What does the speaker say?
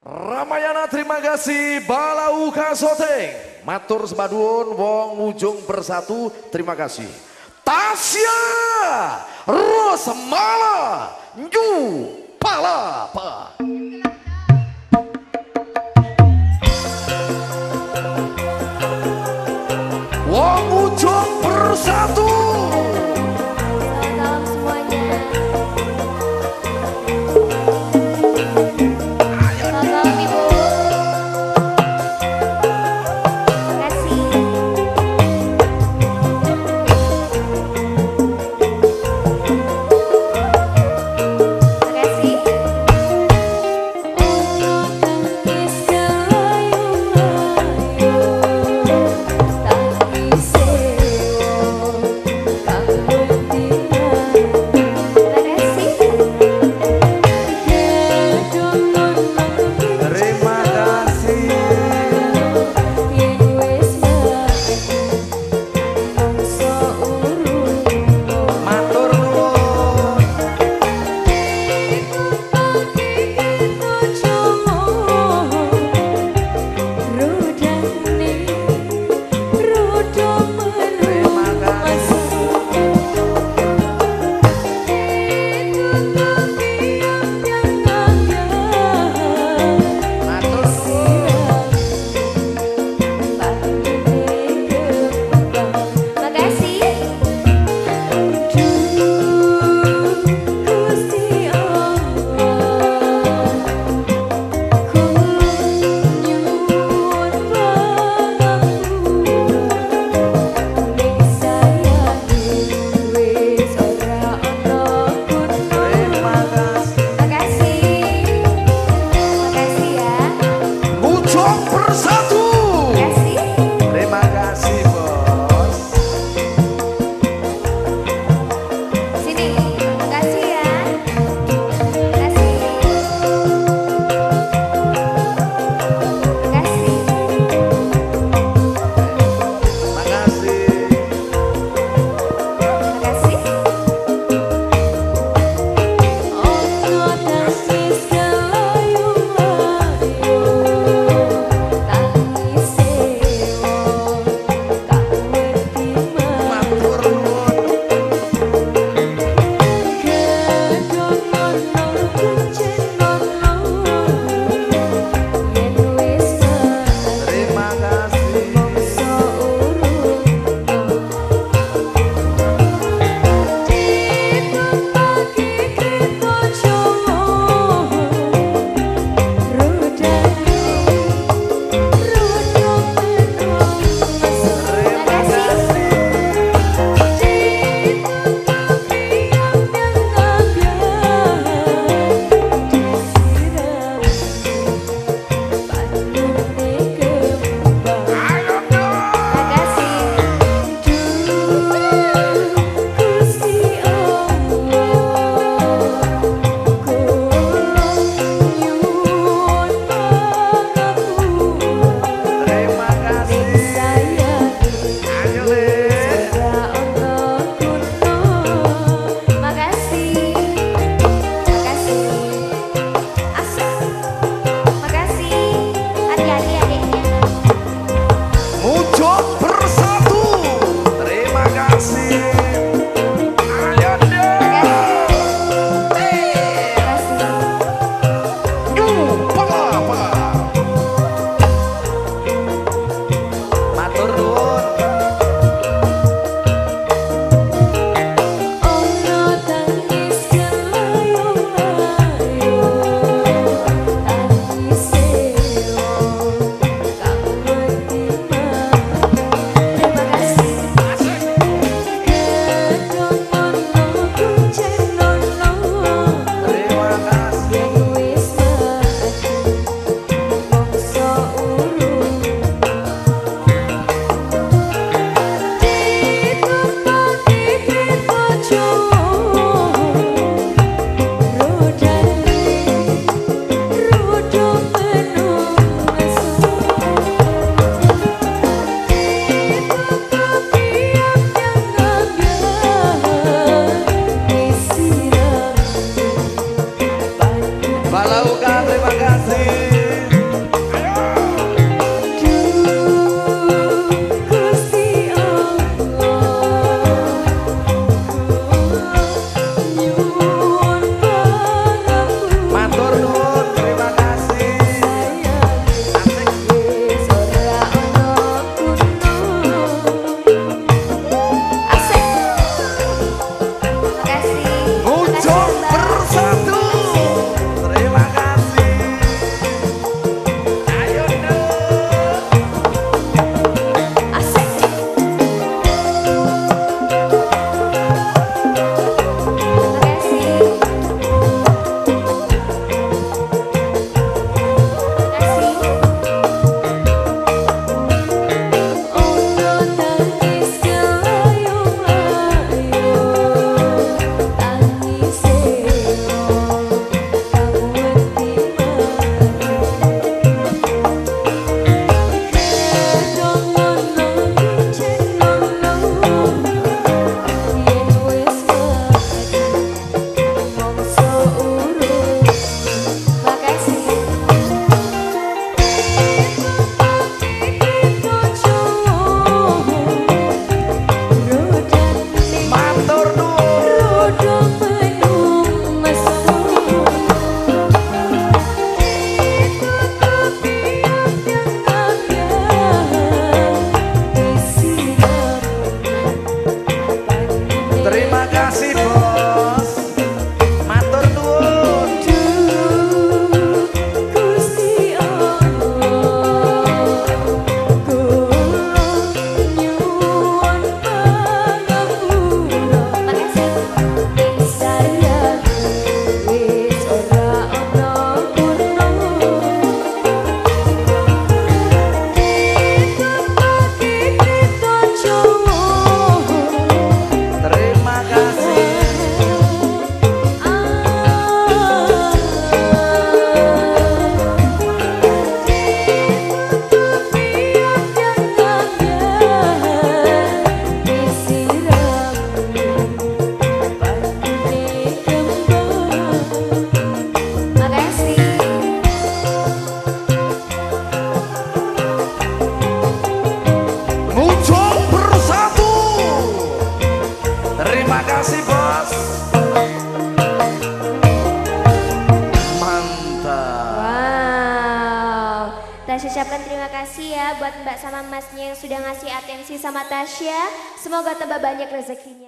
Ramayana terima kasih. Balauka Soteng. Matur sebaduun Wong Ujung Bersatu terima kasih. Tasya Rosemala Nju Palapa kasih bos. Mantap. Wow. Tasya ucapkan terima kasih ya buat mbak sama masnya yang sudah ngasih atensi sama Tasya. Semoga tambah banyak rezekinya.